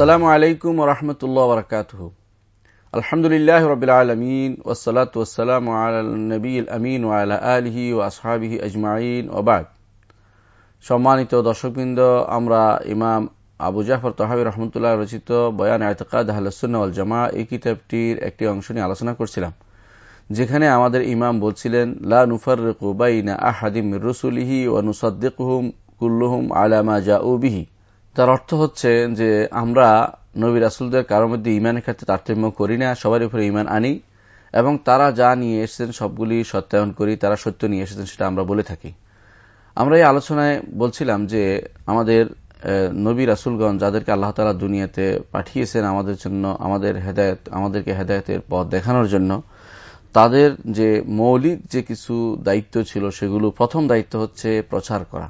আসসালামু আলাইকুম রহমতুল্লাহ বরকাত আলহামদুলিল্লাহ রবিল আলমিন ওসলাত ওসালাম নবী আমিন ওয়ালা আলহি ও আসহাবিহি আজমাইন ওবাদ সম্মানিত দর্শকবৃন্দ, আমরা ইমাম আবু জাফর তহাবি রহমতুল্লাহ রচিত বয়ান আয়তকাদ আহলসুল জামা এই কিতাবটির একটি অংশ নিয়ে আলোচনা করছিলাম, যেখানে আমাদের ইমাম বলছিলেন, লা নুফার বাইনা আহাদিম রসুলিহি ও নুসাদ্দিকুহুম কুল্লুহুম আলামা জাউবিহি তার অর্থ হচ্ছে যে আমরা নবী রাসুলদের কারোর মধ্যে ইমানের ক্ষেত্রে তারতম্য করি না, সবার উপরে ইমান আনি এবং তারা যা নিয়ে এসেছেন সবগুলি সত্যায়ন করি, তারা সত্য নিয়ে এসেছেন সেটা আমরা বলে থাকি। আমরা এই আলোচনায় বলছিলাম যে আমাদের নবী রাসুলগঞ্জ যাদেরকে আল্লাহ তালা দুনিয়াতে পাঠিয়েছেন আমাদের জন্য, আমাদের হেদায়ত, আমাদেরকে হেদায়তের পথ দেখানোর জন্য, তাদের যে মৌলিক যে কিছু দায়িত্ব ছিল সেগুলো প্রথম দায়িত্ব হচ্ছে প্রচার করা।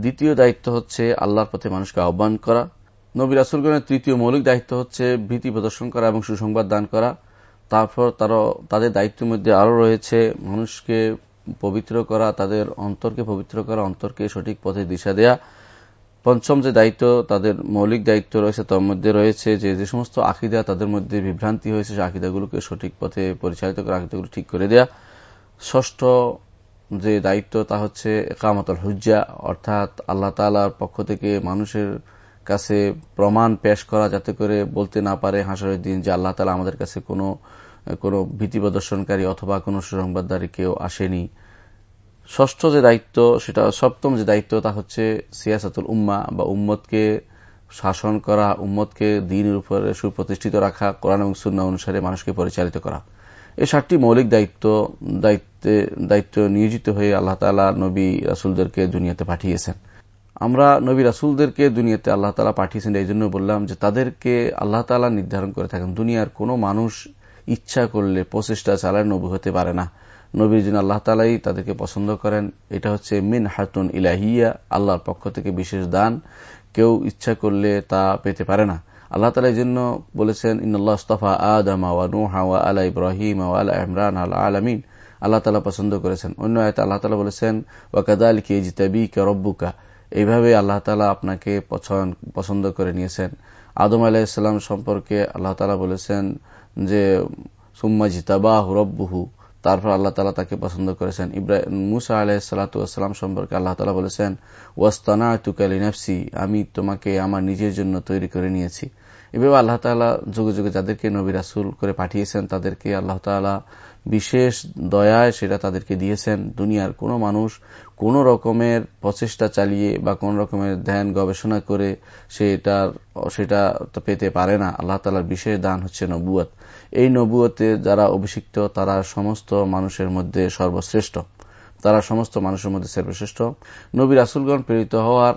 দ্বিতীয় দায়িত্ব হচ্ছে আল্লাহর পথে মানুষকে আহ্বান করা। নবী রাসুলগণের তৃতীয় মৌলিক দায়িত্ব হচ্ছে ভীতি প্রদর্শন করা এবং সুসংবাদ দান করা। তারপর তারা তাদের দায়িত্বের মধ্যে আরও রয়েছে মানুষকে পবিত্র করা, তাদের অন্তরকে পবিত্র করা, অন্তরকে সঠিক পথে দিশা দেয়া। পঞ্চম যে দায়িত্ব, তাদের মৌলিক দায়িত্ব রয়েছে, তার মধ্যে রয়েছে যে যে সমস্ত আকিদা তাদের মধ্যে বিভ্রান্তি হয়েছে, সে আকিদাগুলোকে সঠিক পথে পরিচালিত করা, আকিদাগুলো ঠিক করে দেয়া। ষষ্ঠ যে দায়িত্ব তা হচ্ছে একামতল হুজ্জা, অর্থাৎ আল্লাহ তালার পক্ষ থেকে মানুষের কাছে প্রমাণ পেশ করা যাতে করে বলতে না পারে হাসরের দিন যে আল্লাহ তালা আমাদের কাছে কোনো কোনো ভীতি প্রদর্শনকারী অথবা কোনো সুসংবাদদারী কেউ আসেনি। ষষ্ঠ যে দায়িত্ব, সেটা সপ্তম যে দায়িত্ব তা হচ্ছে সিয়াসাতুল উম্মা বা উম্মতকে শাসন করা, উম্মতকে দিনের উপরে সুপ্রতিষ্ঠিত রাখা, কোরআন এবং সুন্না অনুসারে মানুষকে পরিচালিত করা। এই সাতটি মৌলিক দায়িত্ব, দায়িত্বে, দায়িত্ব নিয়োজিত হয়ে আল্লাহ তালা নবী রাসুলদেরকে দুনিয়াতে পাঠিয়েছেন। আমরা নবী রাসুলদেরকে দুনিয়াতে আল্লাহ তালা পাঠিয়েছেন, এই জন্য বললাম যে তাদেরকে আল্লাহ তালা নির্ধারণ করে থাকেন। দুনিয়ার কোনো মানুষ ইচ্ছা করলে, প্রচেষ্টা চালায় নবী হতে পারে না। নবীর জন্য আল্লাহ তালাই তাদেরকে পছন্দ করেন। এটা হচ্ছে মিন হাতুন ইলাহিয়া, আল্লাহর পক্ষ থেকে বিশেষ দান। কেউ ইচ্ছা করলে তা পেতে পারে না। আল্লাহ তালা জন্য বলেছেন ইন্নআল্লাহ ইস্তফা আদামা ওয়া নুহা ওয়া আলা ইব্রাহিম ওয়া আলা ইমরান আল্লাহ আলমিন। আল্লাহ তালা পছন্দ করেছেন। অন্য আয়তা আল্লাহ তালা বলেছেন ওয়াকাদাল কে জিতাবি কে এইভাবে আল্লাহ তালা আপনাকে পছন্দ করে নিয়েছেন। আদম আলাহিসাল্লাম সম্পর্কে আল্লাহ তালা বলেছেন যে, সুম্মা জিতাবাহ রব্বুহু। তারপর আল্লাহ তালা তাকে পছন্দ করেছেন। ইব্রাহিম মুসা আলাহিসাল্লাম সম্পর্কে আল্লাহ তালা বলেছেন ওয়াস্তানা তুকালিনাফসি আমি তোমাকে আমার নিজের জন্য তৈরি করে নিয়েছি। এভাবে আল্লাহ তালা যুগে যুগে যাদেরকে নবী রাসুল করে পাঠিয়েছেন, তাদেরকে আল্লাহ তালা বিশেষ দয়ায় সেটা তাদেরকে দিয়েছেন। দুনিয়ার কোনো মানুষ কোন রকমের প্রচেষ্টা চালিয়ে বা কোন রকমের ধ্যান গবেষণা করে সেটার, সেটা পেতে পারে না। আল্লাহ তালার বিশেষ দান হচ্ছে নবুয়ত। এই নবুয়তে যারা অভিষিক্ত, তারা সমস্ত মানুষের মধ্যে সর্বশ্রেষ্ঠ। তারা সমস্ত মানুষের মধ্যে সর্বশ্রেষ্ঠ। নবী রাসুলগণ প্রেরিত হওয়ার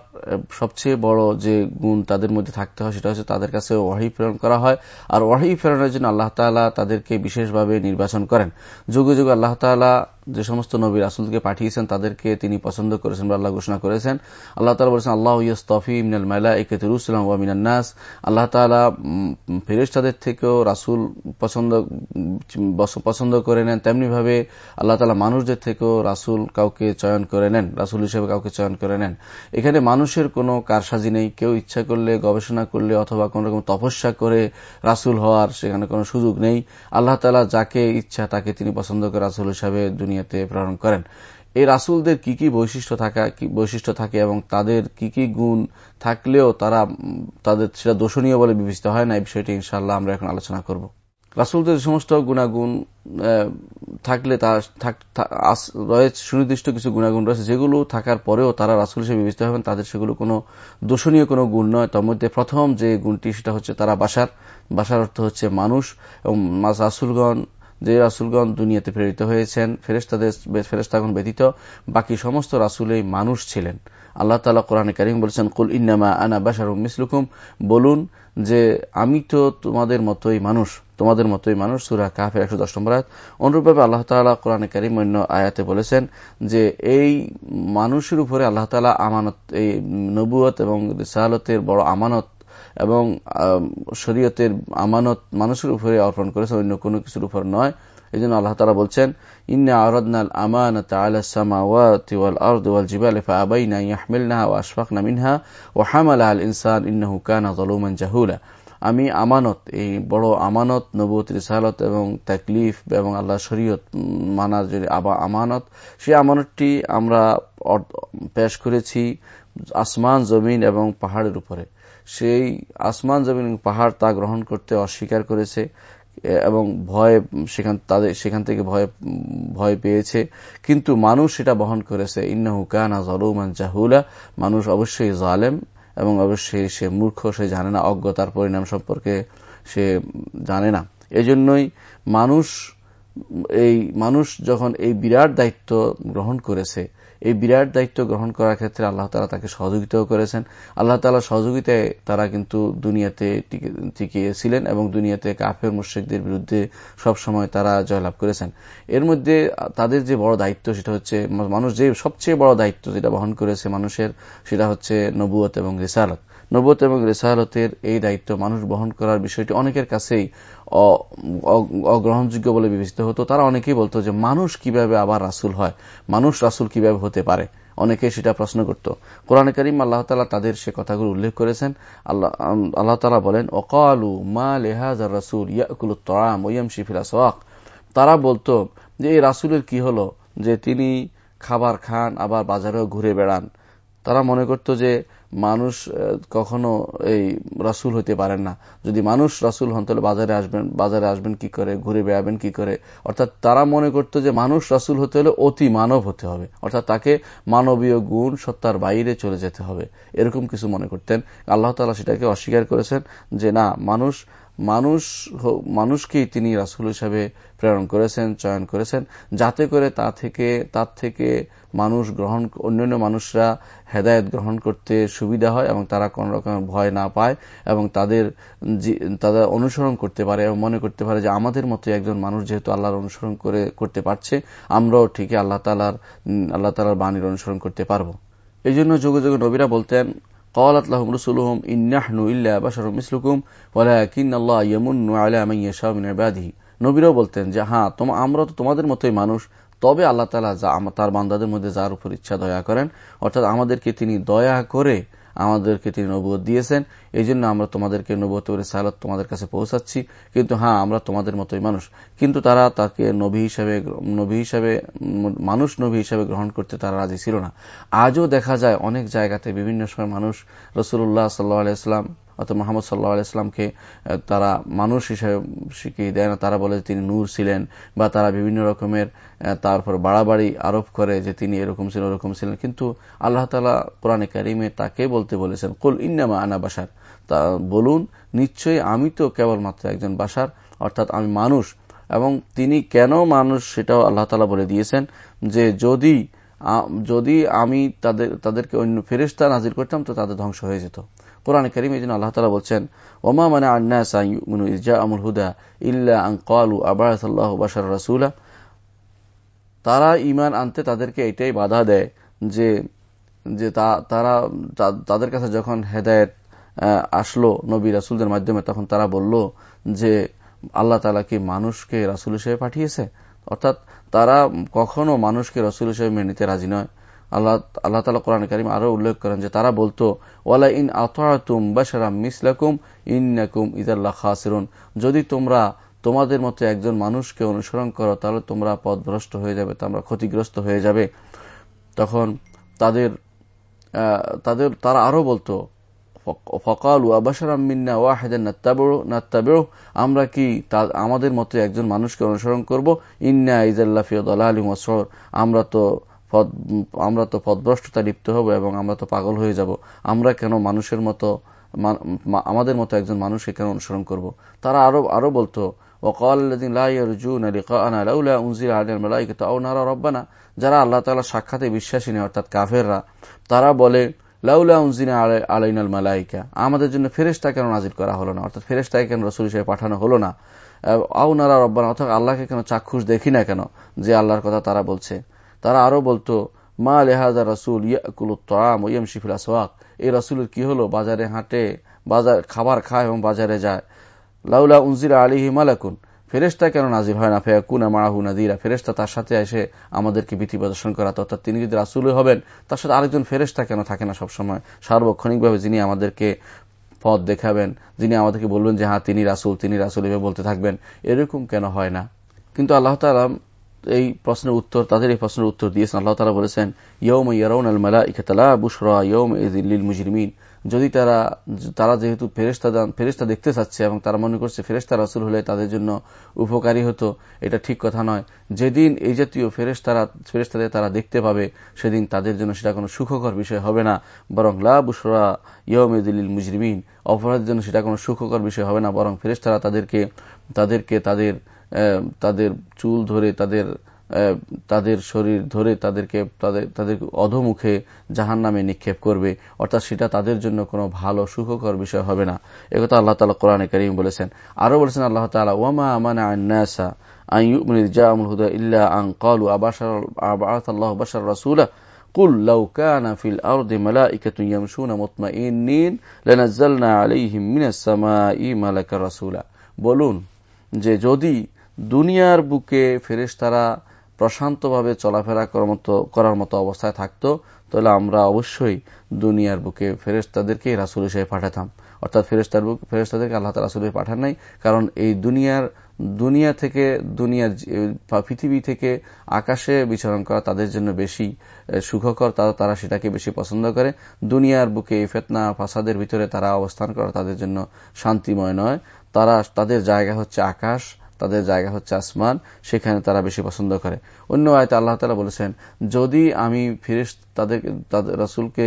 সবচেয়ে বড় যে গুণ তাদের মধ্যে থাকতে হয়, সেটা হচ্ছে তাদের কাছে ওয়াহি প্রেরণ করা হয়। আর ওয়াহি প্রেরণের জন্য আল্লাহ তালা তাদেরকে বিশেষভাবে নির্বাচন করেন। যুগে যুগে আল্লাহ তালা যে সমস্ত নবী রাসুলকে পাঠিয়েছেন, তাদেরকে তিনি পছন্দ করেছেন বা আল্লাহ ঘোষণা করেছেন। আল্লাহ তালা বলেছেন, আল্লাহ ইয়স্তফি মিনাল মাইলা একেতুরুসলাম ওয়া মিনান নাস। আল্লাহ তালা ফেরেস্তাদের থেকেও রাসুল পছন্দ পছন্দ করে নেন। তেমনিভাবে আল্লাহ তালা মানুষদের থেকেও রাসুল কাউকে চয়ন করে নেন, রাসুল হিসেবে কাউকে চয়ন করে নেন। এখানে মানুষের কোনো কারসাজি নেই। কেউ ইচ্ছা করলে, গবেষণা করলে অথবা কোন রকম তপস্যা করে রাসুল হওয়ার সেখানে কোনো সুযোগ নেই। আল্লাহ তালা যাকে ইচ্ছা তাকে তিনি পছন্দ করে রাসুল হিসাবে দুনিয়াতে প্রেরণ করেন। এই রাসুলদের কি কি বৈশিষ্ট্য থাকা বৈশিষ্ট্য থাকে এবং তাদের কি কি গুণ থাকলেও তারা, তাদের সেটা দোষণীয় বলে বিবেচিত হয় না, এই বিষয়টি ইনশাল্লাহ আমরা এখন আলোচনা করব। রাসুলদের সমস্ত গুণাগুণ থাকলে তার রয়েছে, সুনির্দিষ্ট কিছু গুণাগুণ রয়েছে, যেগুলো থাকার পরেও তারা রাসুল হিসেবে বিবেচিত হবেন, তাদের সেগুলো কোনো দোষণীয় কোনো গুণ নয়। তার মধ্যে প্রথম যে গুণটি, সেটা হচ্ছে তারা বাসার বাসার অর্থ হচ্ছে মানুষ এবং রাসুলগণ যে রাসুলগণ দুনিয়াতে প্রেরিত হয়েছেন ফেরেস্তাদের ফেরেস্তাগণ ব্যতীত বাকি সমস্ত রাসুলেই মানুষ ছিলেন। আল্লাহ তালা কোরআনে কারিম বলছেন, কুল ইন্নামা আনা বাসার মিসলুকুম। বলুন যে, আমি তো তোমাদের মতোই মানুষ, তোমাদের মতোই মানুষ। সুরা কাফের একশো দশ নম্বর আয়াত। অনুরূপভাবে আল্লাহ তালা কোরআনে কারিম অন্য আয়াতে বলেছেন যে, এই মানুষের উপরে আল্লাহ তালা আমানত, এই নবুয়ত এবং রিসালতের বড় আমানত এবং শরীয়তের আমানত মানুষের উপরে অর্পণ করেছেন অন্য কোনো কিছুর উপর নয়। এই জন্য আল্লাহ তালা বলছেন, ইন্না আলা ইনসান জাহুলা। আমি আমানত, এই বড় আমানত নবুত রিসালত এবং তাকলিফ এবং আল্লাহ শরীয়ত মানার যে আমানত, সেই আমানতটি আমরা পেশ করেছি আসমান, জমিন এবং পাহাড়ের উপরে। সেই আসমান জমিন পাহাড় তা গ্রহণ করতে অস্বীকার করেছে এবং ভয় সেখান, তাদের, সেখান থেকে ভয় ভয় পেয়েছে। কিন্তু মানুষ সেটা বহন করেছে। ইন্নাহু কানা জলুমান জাহুলা। মানুষ অবশ্যই জালেম এবং অবশ্যই সে মূর্খ, সে জানে না, অজ্ঞতার পরিণাম সম্পর্কে সে জানে না। এজন্যই মানুষ, এই মানুষ যখন এই বিরাট দায়িত্ব গ্রহণ করেছে এই বিরাট দায়িত্ব গ্রহণ করার ক্ষেত্রে আল্লাহ তালা তাকে সহযোগিতাও করেছেন। আল্লাহ তালা সহযোগিতায় তারা কিন্তু দুনিয়াতে টিকিয়েছিলেন এবং দুনিয়াতে কাফের মুশ্রিকদের বিরুদ্ধে সব সময় তারা জয়লাভ করেছেন। এর মধ্যে তাদের যে বড় দায়িত্ব সেটা হচ্ছে, মানুষ যে সবচেয়ে বড় দায়িত্ব যেটা বহন করেছে মানুষের, সেটা হচ্ছে নবুয়ত এবং রেসালত। নবত এবং রেসালতের এই দায়িত্ব মানুষ বহন করার বিষয়টি অনেকের কাছেই অগ্রহণযোগ্য বলে বিবেচিত হতো। তারা অনেকেই বলতো যে, মানুষ কীভাবে আবার রাসুল হয়? মানুষ রাসুল কীভাবে হতে পারে? অনেকে সেটা প্রশ্ন করত। কোরআনে করিম আল্লাহ তালা তাদের সে কথাগুলো উল্লেখ করেছেন। আল্লাহ তালা বলেন অকালু মা লেহাজ রাসুল ইয়াকুল তরাম ওয়াম শিফিলা তারা বলতো যে, এই রাসুলের কি হলো? যে, তিনি খাবার খান, আবার বাজারেও ঘুরে বেড়ান। তারা মনে করত যে মানুষ কখনো এই রাসুল হতে পারেন না। যদি মানুষ রাসুল হন, তাহলে বাজারে আসবেন বাজারে আসবেন কি করে? ঘুরে বেড়াবেন কি করে? অর্থাৎ তারা মনে করত যে মানুষ রাসুল হতে হলে অতি মানব হতে হবে। অর্থাৎ তাকে মানবীয় গুণ, সত্তার বাইরে চলে যেতে হবে। এরকম কিছু মনে করতেন। আল্লাহ তালা সেটাকে অস্বীকার করেছেন যে, না, মানুষ মানুষ মানুষকেই তিনি রাসুল হিসাবে প্রেরণ করেছেন, চয়ন করেছেন, যাতে করে তা থেকে, তার থেকে মানুষ গ্রহণ, অন্যান্য মানুষরা হেদায়ত গ্রহণ করতে সুবিধা হয় এবং তারা কোন রকমের ভয় না পায় এবং তাদের তাদের অনুসরণ করতে পারে এবং মনে করতে পারে যে আমাদের মতো একজন মানুষ যেহেতু আল্লাহর অনুসরণ করে, করতে পারছে, আমরাও ঠিকই আল্লাহ তালার আল্লাহ তালার বাণীর অনুসরণ করতে পারব। এই জন্য যুগে যুগে নবীরা বলতেন قالت لهم رسلهم إن نحن إلا بشر مثلكم ولكن الله يمن على من يشاء من عباده নবীরাও বলতেন যে হ্যাঁ আমরা তো তোমাদের মতোই মানুষ তবে আল্লাহ তালা যা তার বান্দাদের মধ্যে যার উপর ইচ্ছা দয়া করেন অর্থাৎ আমাদেরকে তিনি দয়া করে আমাদেরকে তিনি নবুয় দিয়েছেন। এই জন্য আমরা তোমাদেরকে নবুয়ত করে সালাত তোমাদের কাছে পৌঁছাচ্ছি। কিন্তু হ্যাঁ আমরা তোমাদের মতোই মানুষ। কিন্তু তারা তাকে নবী হিসাবে নবী হিসাবে মানুষ নবী হিসাবে গ্রহণ করতে তারা রাজি ছিল না। আজও দেখা যায় অনেক জায়গাতে বিভিন্ন সময় মানুষ রসুল্লাহ সাল্লাহ আলাইসলাম অর্থাৎ মোহাম্মদ সাল্লাহ আলাইসলামকে তারা মানুষ হিসেবে শিখিয়ে দেয় না। তারা বলে তিনি নূর ছিলেন বা তারা বিভিন্ন রকমের তারপর বাড়াবাড়ি আরোপ করে যে তিনি এরকম ছিলেন, ওরকম ছিলেন। কিন্তু আল্লাহ তালা কোরআনে কারিমে তাকে বলতে বলেছেন, কুল ইন্নামা আনা বাসার তা বলুন, নিশ্চয়ই আমি তো কেবলমাত্র একজন বাসার অর্থাৎ আমি মানুষ। এবং তিনি কেন মানুষ সেটাও আল্লাহ তালা বলে দিয়েছেন যে যদি যদি আমি তাদের, তাদেরকে অন্য ফেরেস্তা নাজির করতাম, তো তাদের ধ্বংস হয়ে যেত। কোরআন করিম এই জন্য আল্লাহ তালা বলছেন, ওমা মানে আমুল হুদা ইল্লা আং আবাহ বাসার রাসুলা। তারা ইমান আনতে তাদেরকে এটাই বাধা দেয় যে যে তারা তাদের কাছে যখন হেদায়ত আসলো নবী রাসুলদের মাধ্যমে, তখন তারা বলল যে, আল্লাহ তালা কি মানুষকে রাসুল হিসেবে পাঠিয়েছে? অর্থাৎ তারা কখনো মানুষকে রসুল হিসেবে মেনে নিতে রাজি নয়। আল্লাহ আল্লাহ তালা কোরআন করিম আরও উল্লেখ করেন যে তারা বলতো ওয়ালা ইন আতুম বাসারাম মিসলাকুম ইন্নাকুম ইদাল্লাহ খাসিরুন যদি তোমরা তোমাদের মতো একজন মানুষকে অনুসরণ করো, তাহলে তোমরা পথভ্রষ্ট হয়ে যাবে, তোমরা ক্ষতিগ্রস্ত হয়ে যাবে। তখন তাদের তাদের, তারা আরও বলতো ফকাল আমরা কি আমাদের মতো একজন মানুষকে অনুসরণ করব? ইন্না ইজাল্লাফিয়দ আলী মসর আমরা তো আমরা তো পদভ্রষ্টতা লিপ্ত হব এবং আমরা তো পাগল হয়ে যাব। আমরা কেন মানুষের মতো আমাদের মতো একজন মানুষকে কেন অনুসরণ করব? তারা আরও আরও বলতো যারা আল্লাহ সাক্ষাতে বিশ্বাসী নেই অর্থাৎ কাফেররা, তারা বলে লাউলা আলাইনাল মালাইকা। আমাদের জন্য ফেরেস্তা কেন নাজির করা হলো না? অর্থাৎ ফেরেস্তাকে কেন রসুল হিসেবে পাঠানো হলো না? আউ নারা রব্বানা, অর্থাৎ আল্লাহকে কেন চাক্ষুষ দেখি না কেন? যে আল্লাহর কথা তারা বলছে। তারা আরও বলতো, মা লেহাজা রসুল ইয়াকুল তাম ওয়াম শিফিল আসওয়াক। এই রসুলের কি হলো? বাজারে হাঁটে, বাজার, খাবার খায় এবং বাজারে যায়। লাউলা উনজিরা আলিহি মালাকুন। ফেরেস্তা কেন নাজির হয় না? ফেয়াকুনা মারাহু নাদিরা। ফেরেস্তা তার সাথে এসে আমাদেরকে ভীতি প্রদর্শন করা অর্থাৎ তিনি যদি রাসুল হবেন, তার সাথে আরেকজন ফেরেস্তা কেন থাকে না সবসময়? সার্বক্ষণিকভাবে যিনি আমাদেরকে পথ দেখাবেন, যিনি আমাদেরকে বলবেন যে হ্যাঁ তিনি রাসুল তিনি রাসুল এভাবে বলতে থাকবেন এরকম কেন হয় না? কিন্তু আল্লাহ তালা এই প্রশ্নের উত্তর, তাদের এই প্রশ্নের উত্তর দিয়েছেন। আল্লাহ তালা বলেছেন ইয়ৌম ইয়ারৌন আল মালা ইকতলা বুসরা ইয়ৌম ইদিল মুজরিমিন যদি তারা তারা যেহেতু ফেরেস্তা দেখতে চাচ্ছে এবং তারা মনে করছে ফেরেস্তা রাসুল হলে তাদের জন্য উপকারী হতো, এটা ঠিক কথা নয়। যেদিন এই জাতীয় ফেরেস্তারা ফেরেস্তাদের তারা দেখতে পাবে, সেদিন তাদের জন্য সেটা কোনো সুখকর বিষয় হবে না। বরং লা বুসরা ইয়মেদিল মুজরিমিন, অপরাধের জন্য সেটা কোনো সুখকর বিষয় হবে না। বরং ফেরেস্তারা তাদেরকে তাদেরকে তাদের তাদের চুল ধরে তাদের তাদের শরীর ধরে তাদেরকে তাদের তাদের অধমুখে জাহান নামে নিক্ষেপ করবে অর্থাৎ সেটা তাদের জন্য কোনো ভালো সুখকর বিষয় হবে না একথা আল্লাহ তালা কোরআনে করিম বলেছেন আরো বলেছেন আল্লাহ তালা ওয়ামা আমানা আন্নাসা আন ইউমিন জাআমুল হুদা ইল্লা আন ক্বালু আবাশার আবাআত আল্লাহু বাশার রাসূলা قل لو كان في الأرض ملائكة يمشون مطمئنين لنزلنا عليهم من السماء ملك رسولا বলুন যে যদি দুনিয়ার বুকে ফেরেশতারা প্রশান্তভাবে চলাফেরা করার মতো অবস্থায় থাকতো, তাহলে আমরা অবশ্যই দুনিয়ার বুকে ফেরেস্তাদেরকে রাসুল হিসেবে পাঠাতাম। অর্থাৎ ফেরেস্তার বুক ফেরেস্তাদেরকে আল্লাহ তালা রাসুল পাঠান নাই, কারণ এই দুনিয়ার, দুনিয়া থেকে, দুনিয়ার পৃথিবী থেকে আকাশে বিচরণ করা তাদের জন্য বেশি সুখকর তারা তারা সেটাকে বেশি পছন্দ করে। দুনিয়ার বুকে এই ফেতনা, ফাসাদের ভিতরে তারা অবস্থান করা তাদের জন্য শান্তিময় নয়। তারা, তাদের জায়গা হচ্ছে আকাশ তাদের জায়গা হচ্ছে আসমান, সেখানে তারা বেশি পছন্দ করে। অন্য আয়তে আল্লাহ তালা বলেছেন, যদি আমি ফিরিস তাদের তাদের রাসুলকে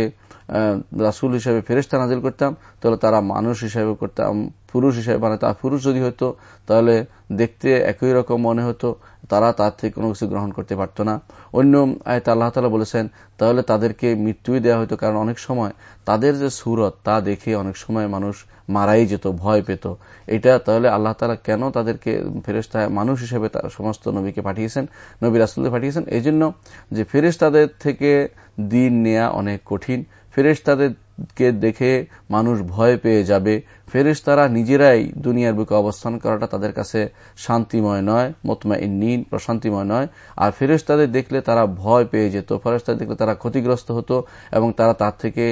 রাসুল হিসেবে ফেরেস্তা নাজিল করতাম, তাহলে তারা মানুষ হিসেবে করতাম, পুরুষ হিসেবে মানে তা পুরুষ যদি হতো, তাহলে দেখতে একই রকম মনে হতো, তারা তার থেকে কোনো কিছু গ্রহণ করতে পারত না। অন্য আয়তা আল্লাহ তালা বলেছেন, তাহলে তাদেরকে মৃত্যুই দেওয়া হতো, কারণ অনেক সময় তাদের যে সুরত, তা দেখে অনেক সময় মানুষ মারাই যেত, ভয় পেত। এটা তাহলে আল্লাহ তালা কেন তাদেরকে ফেরেস্তায় মানুষ হিসেবে তার সমস্ত নবীকে পাঠিয়েছেন, নবী রাসুলকে পাঠিয়েছেন? এই জন্য যে ফেরেস্তাদের থেকে দিন নেয়া অনেক কঠিন। ফেরেস্তাদেরকে দেখে মানুষ ভয় পেয়ে যাবে। ফেরেস্তারা নিজেরাই দুনিয়ার বুকে অবস্থান করাটা তাদের কাছে শান্তিময় নয় মতমা ইন্নিন প্রশান্তিময় নয়। আর ফেরেস্তাদের দেখলে তারা ভয় পেয়ে যেত ফেরেস্তাদের দেখলে তারা ক্ষতিগ্রস্ত হতো এবং তারা তার থেকে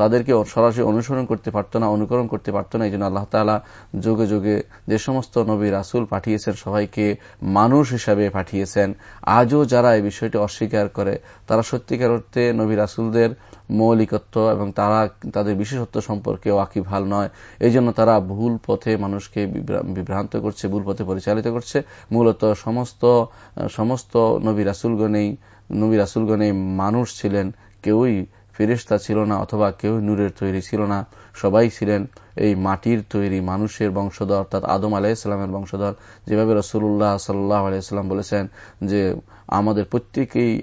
তাদেরকে সরাসরি অনুসরণ করতে পারত না, অনুকরণ করতে পারত না, এই জন্য আল্লাহ তালা যুগে যুগে যে সমস্ত নবী রাসুল পাঠিয়েছেন, সবাইকে মানুষ হিসাবে পাঠিয়েছেন। আজও যারা এই বিষয়টি অস্বীকার করে, তারা সত্যিকার অর্থে নবী রাসুলদের মৌলিকত্ব এবং তারা তাদের বিশেষত্ব সম্পর্কে ওয়াকি ভালো নয়। এই জন্য তারা ভুল পথে মানুষকে বিভ্রান্ত করছে, ভুল পথে পরিচালিত করছে। মূলত সমস্ত সমস্ত নবী রাসুলগণেই নবী রাসুলগণেই মানুষ ছিলেন, কেউই ফেরিস্তা ছিল না অথবা কেউ নূরের তৈরি ছিল না। সবাই ছিলেন এই মাটির তৈরি মানুষের বংশধর। অর্থাৎ আদম আলাইসালামের বংশধর। যেভাবে রসুল্লাহ সাল্লাহ আলাইসাল্লাম বলেছেন যে, আমাদের প্রত্যেকেই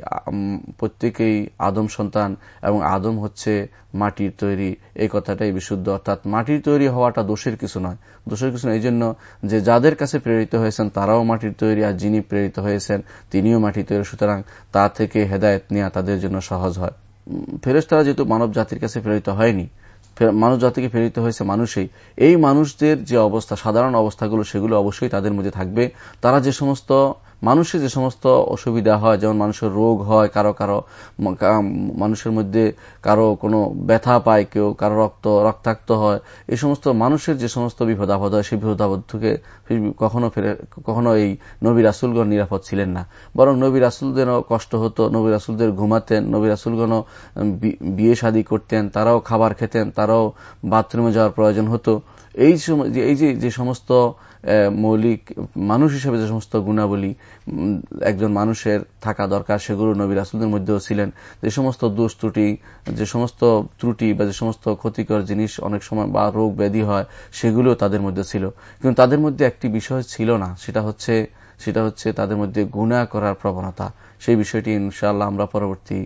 প্রত্যেকেই আদম সন্তান এবং আদম হচ্ছে মাটির তৈরি। এই কথাটাই বিশুদ্ধ। অর্থাৎ মাটির তৈরি হওয়াটা দোষের কিছু নয়। দোষের কিছু নয়। এই জন্য যে যাদের কাছে প্রেরিত হয়েছেন, তারাও মাটির তৈরি আর যিনি প্রেরিত হয়েছেন, তিনিও মাটির তৈরি। সুতরাং তা থেকে হেদায়ত নেওয়া তাদের জন্য সহজ হয়। ফেরেস্তারা যেহেতু মানব জাতির কাছে প্রেরিত হয়নি মানব জাতিকে প্রেরিত হয়েছে মানুষই। এই মানুষদের যে অবস্থা, সাধারণ অবস্থাগুলো, সেগুলো অবশ্যই তাদের মধ্যে থাকবে। তারা যে সমস্ত মানুষের যে সমস্ত অসুবিধা হয়, যেমন মানুষের রোগ হয়, কারও কারও মানুষের মধ্যে কারও কোনো ব্যথা পায়, কেউ কারও রক্ত, রক্তাক্ত হয়, এই সমস্ত মানুষের যে সমস্ত বিপদ আপদ হয়, সেই বিপদ আপদ থেকে কখনো ফেরে, কখনো এই নবী রাসুলগণ নিরাপদ ছিলেন না। বরং নবী রাসুলদেরও কষ্ট হতো, নবী রাসুলদের ঘুমাতেন, নবী রাসুলগণও বিয়ে শাদী করতেন, তারাও খাবার খেতেন, তারাও বাথরুমে যাওয়ার প্রয়োজন হতো। এই সময় এই যে যে সমস্ত মৌলিক, মানুষ হিসেবে যে সমস্ত গুণাবলী একজন মানুষের থাকা দরকার, সেগুলো নবী রাসুলদের মধ্যেও ছিলেন। যে সমস্ত দোষ ত্রুটি, যে সমস্ত ত্রুটি বা যে সমস্ত ক্ষতিকর জিনিস অনেক সময় বা রোগ ব্যাধি হয়, সেগুলো তাদের মধ্যে ছিল। কিন্তু তাদের মধ্যে একটি বিষয় ছিল না, সেটা হচ্ছে সেটা হচ্ছে তাদের মধ্যে গুণা করার প্রবণতা। সেই বিষয়টি ইনশাআল্লাহ আমরা পরবর্তী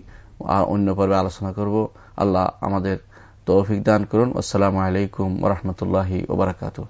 অন্য পর্বে আলোচনা করব। আল্লাহ আমাদের তৌফিক দান করুন। আসসালামু আলাইকুম ওরহমতুল্লাহি ওবরাকাতু